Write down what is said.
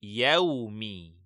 É Yaumi